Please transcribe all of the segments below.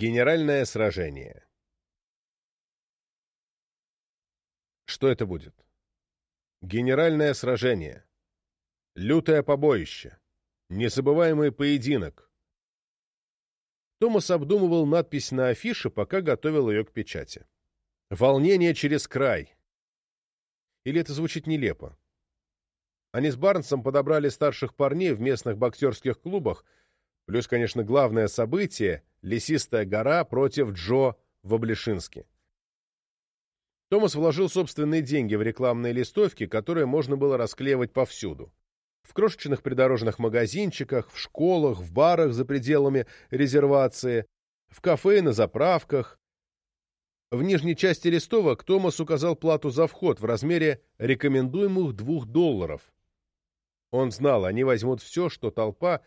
Генеральное сражение Что это будет? Генеральное сражение. Лютое побоище. Незабываемый поединок. Томас обдумывал надпись на афише, пока готовил ее к печати. «Волнение через край». Или это звучит нелепо? Они с Барнсом подобрали старших парней в местных боксерских клубах, плюс, конечно, главное событие — Лесистая гора против Джо в Облешинске. Томас вложил собственные деньги в рекламные листовки, которые можно было расклеивать повсюду. В крошечных придорожных магазинчиках, в школах, в барах за пределами резервации, в кафе и на заправках. В нижней части листовок Томас указал плату за вход в размере рекомендуемых двух долларов. Он знал, они возьмут все, что толпа,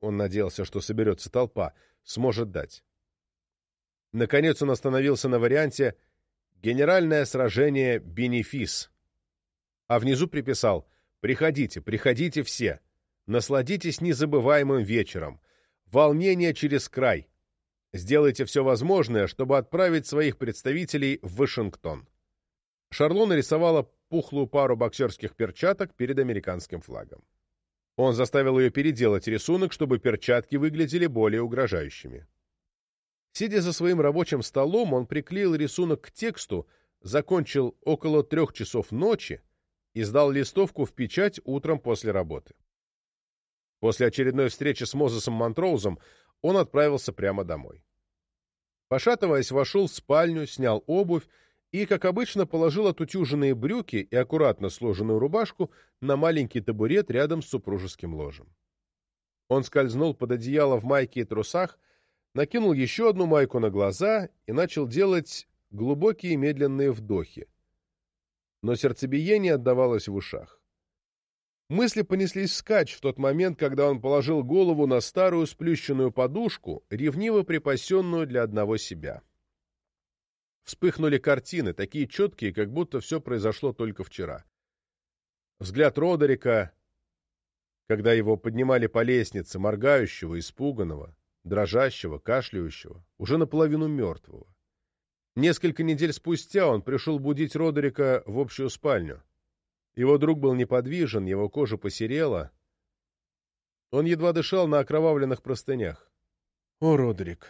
он надеялся, что соберется толпа, сможет дать. Наконец он остановился на варианте «Генеральное сражение Бенефис», а внизу приписал «Приходите, приходите все, насладитесь незабываемым вечером, волнение через край, сделайте все возможное, чтобы отправить своих представителей в Вашингтон». Шарло нарисовала пухлую пару боксерских перчаток перед американским флагом. Он заставил ее переделать рисунок, чтобы перчатки выглядели более угрожающими. Сидя за своим рабочим столом, он приклеил рисунок к тексту, закончил около трех часов ночи и сдал листовку в печать утром после работы. После очередной встречи с Мозесом Монтроузом он отправился прямо домой. Пошатываясь, вошел в спальню, снял обувь и, как обычно, положил отутюженные брюки и аккуратно сложенную рубашку на маленький табурет рядом с супружеским ложем. Он скользнул под одеяло в майке и трусах, накинул еще одну майку на глаза и начал делать глубокие медленные вдохи. Но сердцебиение отдавалось в ушах. Мысли понеслись вскачь в тот момент, когда он положил голову на старую сплющенную подушку, ревниво припасенную для одного себя. Вспыхнули картины, такие четкие, как будто все произошло только вчера. Взгляд Родерика, когда его поднимали по лестнице, моргающего, испуганного, дрожащего, кашляющего, уже наполовину мертвого. Несколько недель спустя он пришел будить Родерика в общую спальню. Его друг был неподвижен, его кожа посерела. Он едва дышал на окровавленных простынях. «О, Родерик,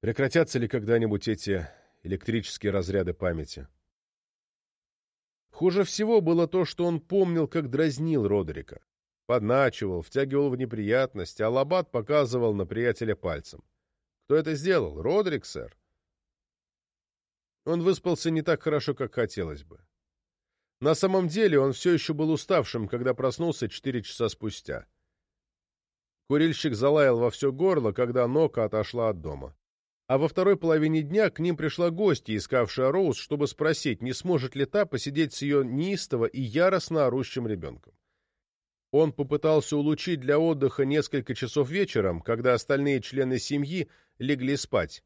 прекратятся ли когда-нибудь эти электрические разряды памяти. Хуже всего было то, что он помнил, как дразнил Родерика. Подначивал, втягивал в неприятности, а Лабат показывал на приятеля пальцем. Кто это сделал? Родерик, сэр? Он выспался не так хорошо, как хотелось бы. На самом деле он все еще был уставшим, когда проснулся четыре часа спустя. Курильщик залаял во все горло, когда Нока отошла от дома а во второй половине дня к ним пришла гостья, искавшая Роуз, чтобы спросить, не сможет ли та посидеть с ее неистово и яростно орущим ребенком. Он попытался улучить для отдыха несколько часов вечером, когда остальные члены семьи легли спать,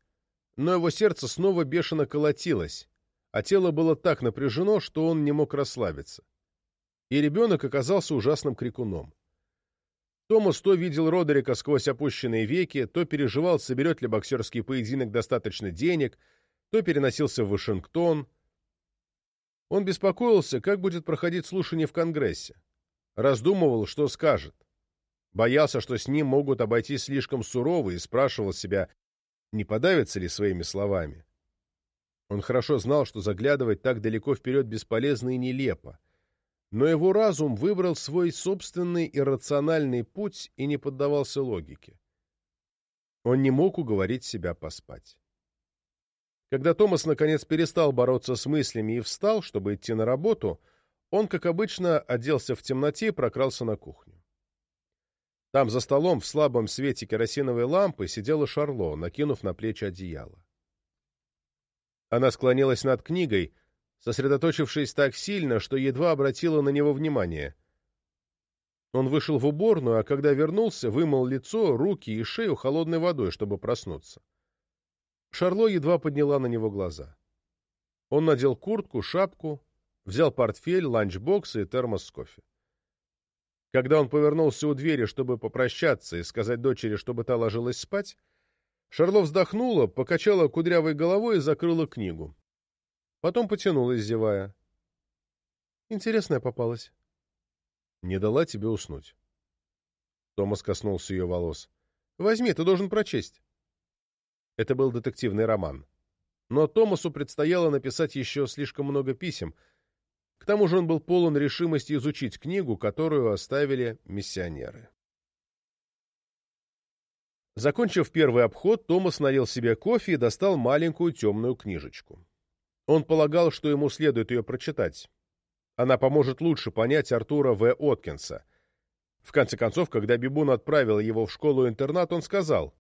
но его сердце снова бешено колотилось, а тело было так напряжено, что он не мог расслабиться. И ребенок оказался ужасным крикуном. Томас то видел Родерика сквозь опущенные веки, то переживал, соберет ли боксерский поединок достаточно денег, то переносился в Вашингтон. Он беспокоился, как будет проходить слушание в Конгрессе. Раздумывал, что скажет. Боялся, что с ним могут обойтись слишком сурово, и спрашивал себя, не подавится ли своими словами. Он хорошо знал, что заглядывать так далеко вперед бесполезно и нелепо но его разум выбрал свой собственный иррациональный путь и не поддавался логике. Он не мог уговорить себя поспать. Когда Томас наконец перестал бороться с мыслями и встал, чтобы идти на работу, он, как обычно, оделся в темноте и прокрался на кухню. Там за столом в слабом свете керосиновой лампы сидела Шарло, накинув на плечи одеяло. Она склонилась над книгой — сосредоточившись так сильно, что едва обратила на него внимание. Он вышел в уборную, а когда вернулся, вымыл лицо, руки и шею холодной водой, чтобы проснуться. Шарло едва подняла на него глаза. Он надел куртку, шапку, взял портфель, ланчбокс и термос с кофе. Когда он повернулся у двери, чтобы попрощаться и сказать дочери, чтобы та ложилась спать, Шарло вздохнула, покачала кудрявой головой и закрыла книгу. Потом потянулась, зевая. Интересная попалась. Не дала тебе уснуть. Томас коснулся ее волос. Возьми, ты должен прочесть. Это был детективный роман. Но Томасу предстояло написать еще слишком много писем. К тому же он был полон решимости изучить книгу, которую оставили миссионеры. Закончив первый обход, Томас налил себе кофе и достал маленькую темную книжечку. Он полагал, что ему следует ее прочитать. Она поможет лучше понять Артура В. Откинса. В конце концов, когда Бибун отправил его в школу-интернат, он сказал,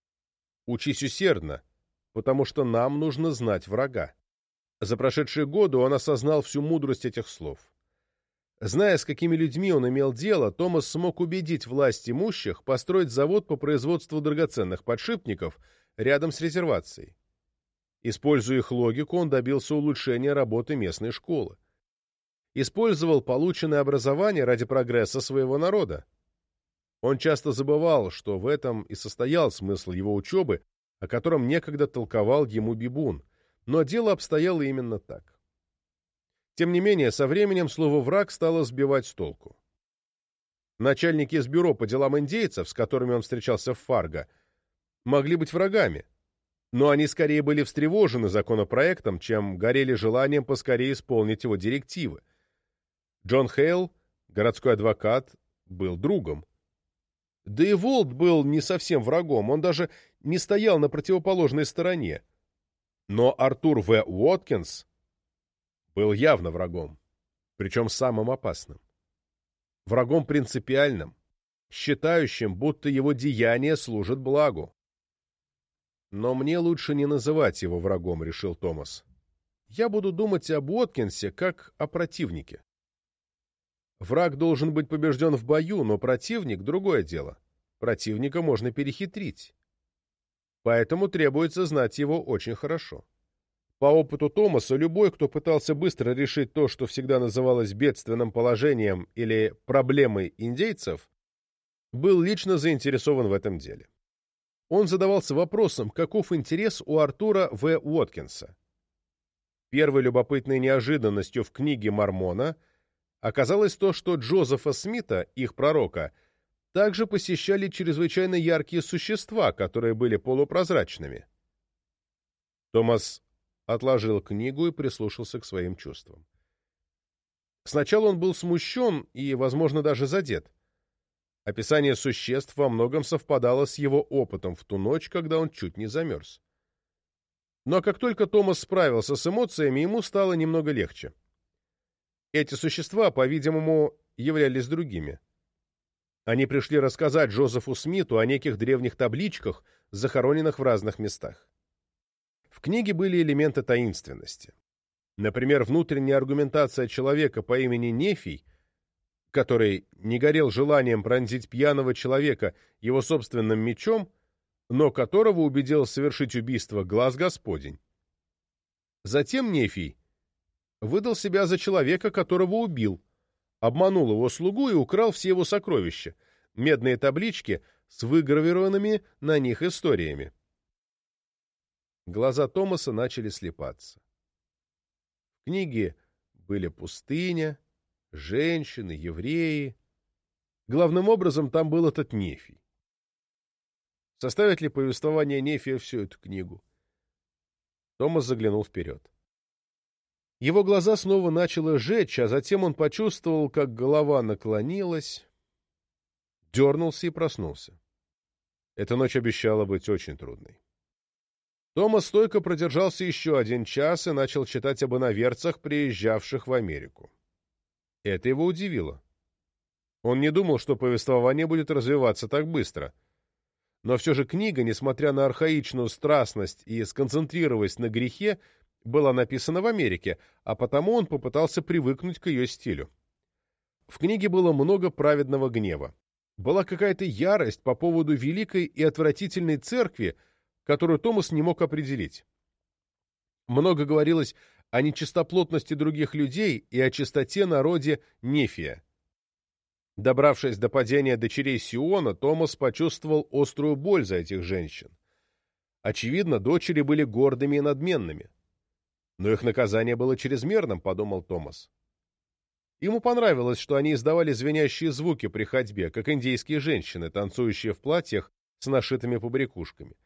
«Учись усердно, потому что нам нужно знать врага». За прошедшие годы он осознал всю мудрость этих слов. Зная, с какими людьми он имел дело, Томас смог убедить власть имущих построить завод по производству драгоценных подшипников рядом с резервацией. Используя их логику, он добился улучшения работы местной школы. Использовал полученное образование ради прогресса своего народа. Он часто забывал, что в этом и состоял смысл его учебы, о котором некогда толковал ему Бибун, но дело обстояло именно так. Тем не менее, со временем слово «враг» стало сбивать с толку. Начальники из бюро по делам индейцев, с которыми он встречался в Фарго, могли быть врагами, но они скорее были встревожены законопроектом, чем горели желанием поскорее исполнить его директивы. Джон Хейл, городской адвокат, был другом. Да и Волт был не совсем врагом, он даже не стоял на противоположной стороне. Но Артур В. Уоткинс был явно врагом, причем самым опасным. Врагом принципиальным, считающим, будто его деяния служат благу. «Но мне лучше не называть его врагом», — решил Томас. «Я буду думать об Уоткинсе как о противнике. Враг должен быть побежден в бою, но противник — другое дело. Противника можно перехитрить. Поэтому требуется знать его очень хорошо. По опыту Томаса, любой, кто пытался быстро решить то, что всегда называлось бедственным положением или проблемой индейцев, был лично заинтересован в этом деле. Он задавался вопросом, каков интерес у Артура В. Уоткинса. Первой любопытной неожиданностью в книге Мормона оказалось то, что Джозефа Смита, их пророка, также посещали чрезвычайно яркие существа, которые были полупрозрачными. Томас отложил книгу и прислушался к своим чувствам. Сначала он был смущен и, возможно, даже задет. Описание существ во многом совпадало с его опытом в ту ночь, когда он чуть не замерз. Но как только Томас справился с эмоциями, ему стало немного легче. Эти существа, по-видимому, являлись другими. Они пришли рассказать Джозефу Смиту о неких древних табличках, захороненных в разных местах. В книге были элементы таинственности. Например, внутренняя аргументация человека по имени Нефий, который не горел желанием пронзить пьяного человека его собственным мечом, но которого убедил совершить убийство глаз Господень. Затем Нефий выдал себя за человека, которого убил, обманул его слугу и украл все его сокровища, медные таблички с выгравированными на них историями. Глаза Томаса начали слепаться. В книге были пустыня, женщины, евреи. Главным образом там был этот Нефий. Составит ли повествование Нефия всю эту книгу? Томас заглянул вперед. Его глаза снова начало жечь, а затем он почувствовал, как голова наклонилась, дернулся и проснулся. Эта ночь обещала быть очень трудной. Томас стойко продержался еще один час и начал читать об иноверцах, приезжавших в Америку. Это его удивило. Он не думал, что повествование будет развиваться так быстро. Но все же книга, несмотря на архаичную страстность и сконцентрированность на грехе, была написана в Америке, а потому он попытался привыкнуть к ее стилю. В книге было много праведного гнева. Была какая-то ярость по поводу великой и отвратительной церкви, которую Томас не мог определить. Много говорилось о нечистоплотности других людей и о чистоте народе Нефия. Добравшись до падения дочерей Сиона, Томас почувствовал острую боль за этих женщин. Очевидно, дочери были гордыми и надменными. Но их наказание было чрезмерным, подумал Томас. Ему понравилось, что они издавали звенящие звуки при ходьбе, как индейские женщины, танцующие в платьях с нашитыми побрякушками.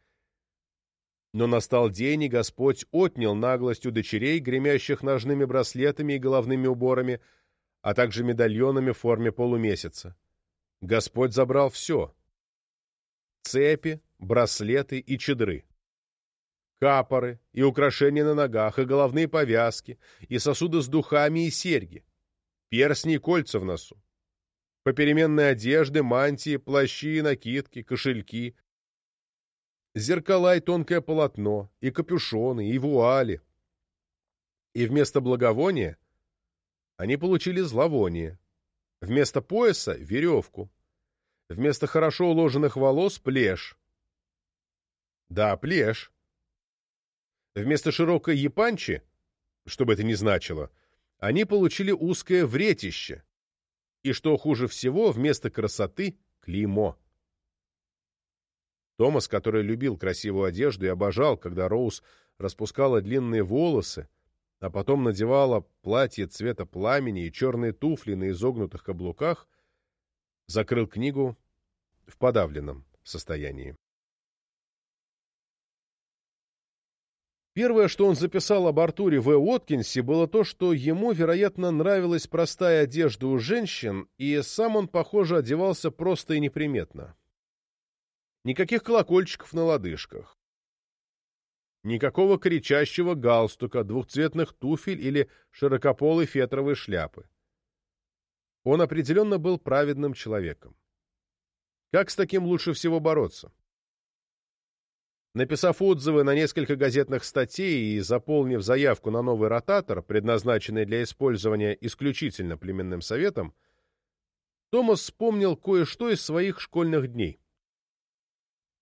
Но настал день, и Господь отнял наглость у дочерей, гремящих ножными браслетами и головными уборами, а также медальонами в форме полумесяца. Господь забрал все — цепи, браслеты и чедры. Капоры, и украшения на ногах, и головные повязки, и сосуды с духами и серьги перстни и кольца в носу, попеременные одежды, мантии, плащи, накидки, кошельки, зеркала и тонкое полотно, и капюшоны, и вуали. И вместо благовония они получили зловоние, вместо пояса — веревку, вместо хорошо уложенных волос — плешь. Да, плешь. Вместо широкой япанчи, что бы это ни значило, они получили узкое вретище, и, что хуже всего, вместо красоты — клеймо. Томас, который любил красивую одежду и обожал, когда Роуз распускала длинные волосы, а потом надевала платье цвета пламени и черные туфли на изогнутых каблуках, закрыл книгу в подавленном состоянии. Первое, что он записал об Артуре В. Уоткинсе, было то, что ему, вероятно, нравилась простая одежда у женщин, и сам он, похоже, одевался просто и неприметно. Никаких колокольчиков на лодыжках. Никакого кричащего галстука, двухцветных туфель или широкополой фетровой шляпы. Он определенно был праведным человеком. Как с таким лучше всего бороться? Написав отзывы на несколько газетных статей и заполнив заявку на новый ротатор, предназначенный для использования исключительно племенным советом, Томас вспомнил кое-что из своих школьных дней.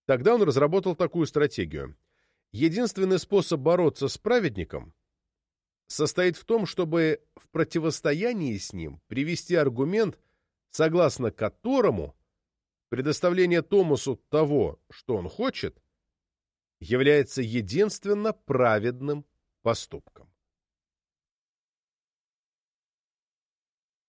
Тогда он разработал такую стратегию. Единственный способ бороться с праведником состоит в том, чтобы в противостоянии с ним привести аргумент, согласно которому предоставление Томасу того, что он хочет – является единственно праведным поступком.